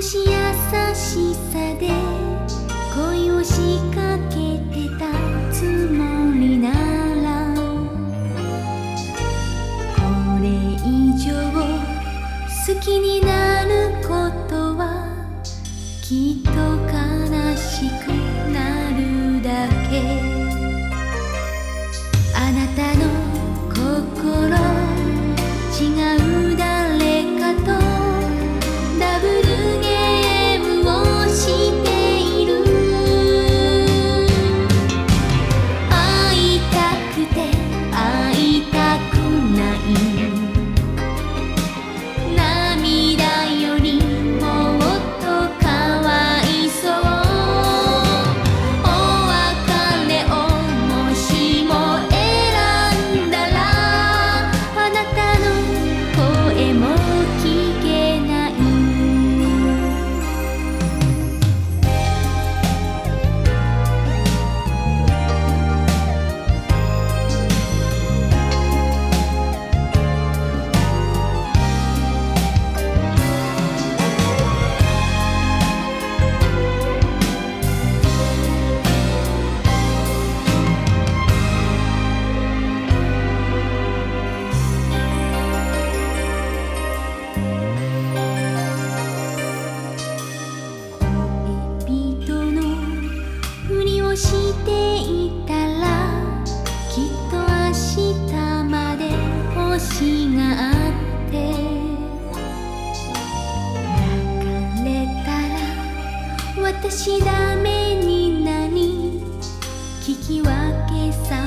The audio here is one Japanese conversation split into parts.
し優しさで恋を仕掛けてたつもりならこれ以上好きになることはきっと悲しくしていたらきっと明日まで星があってかたら私ダメになり聞き分けさ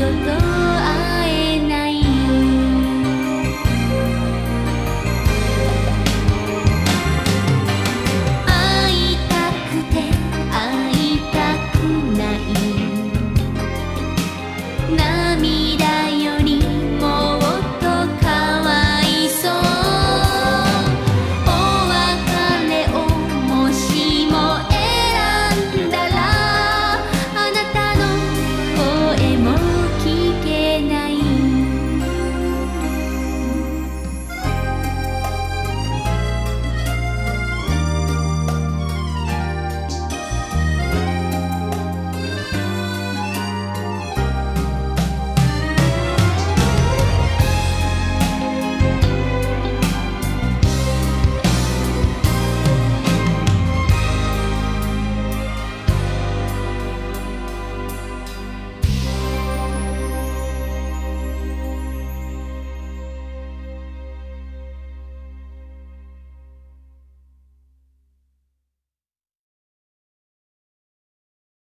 真的。